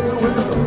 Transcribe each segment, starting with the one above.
with the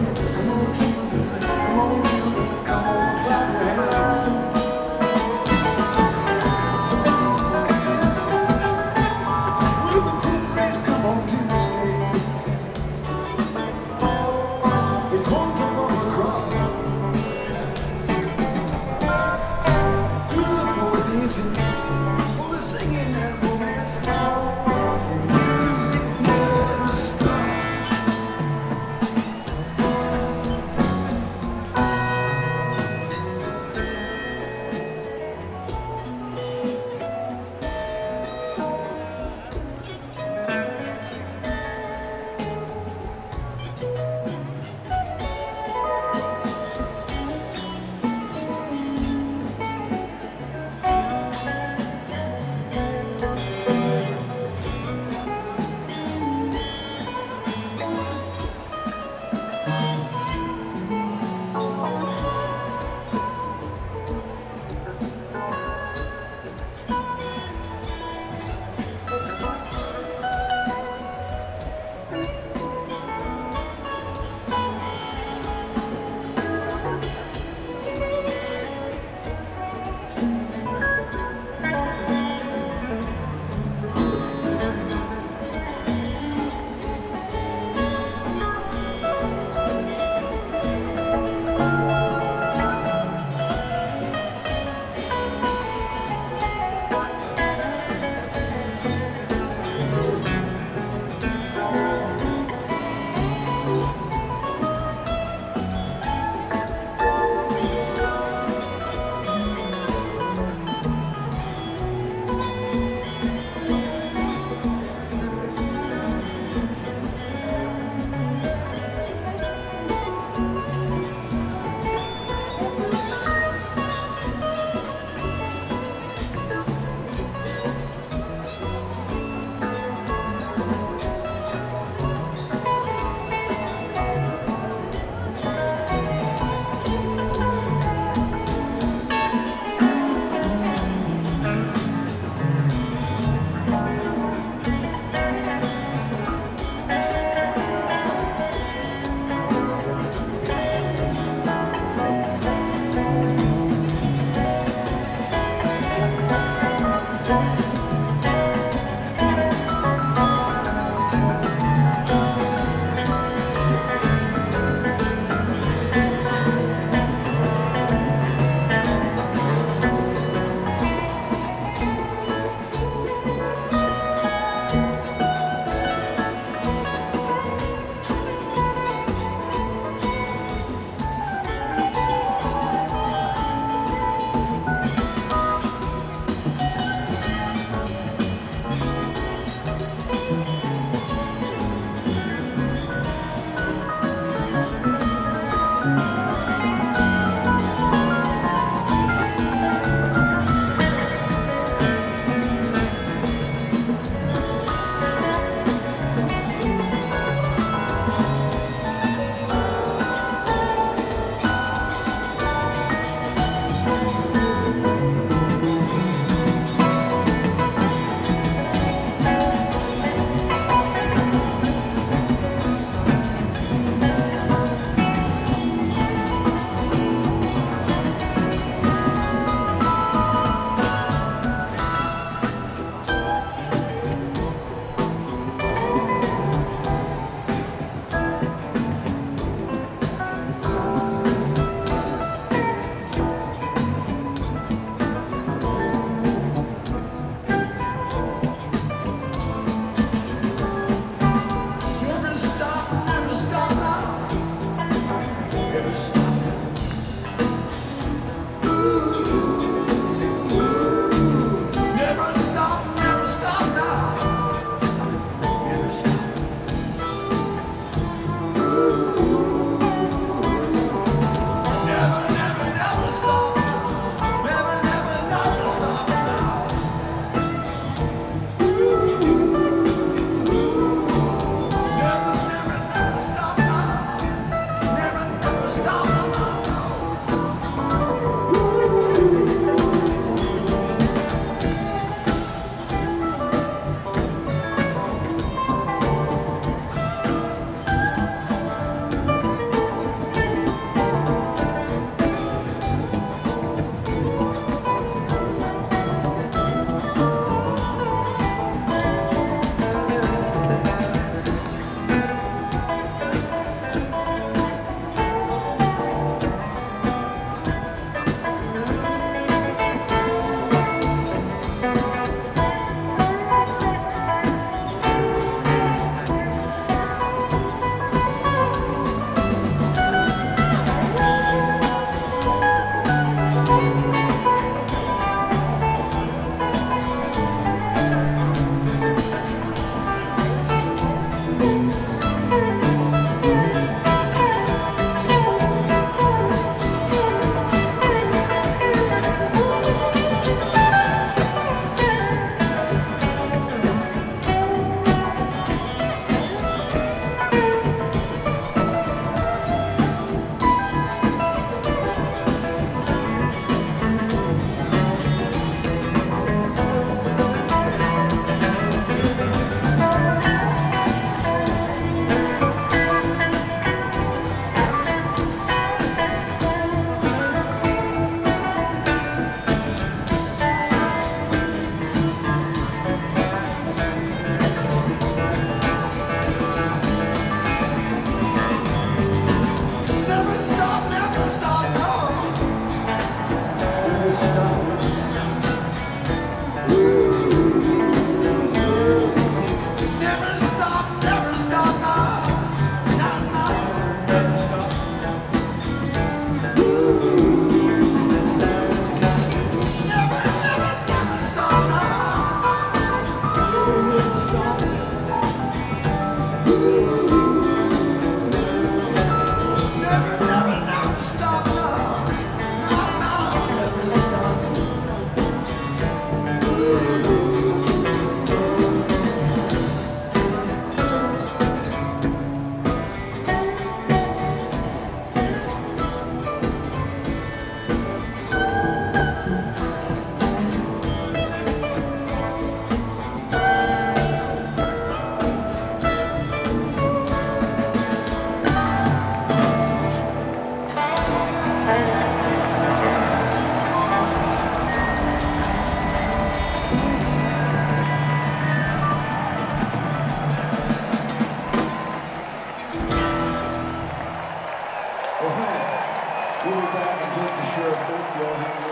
Thank you all.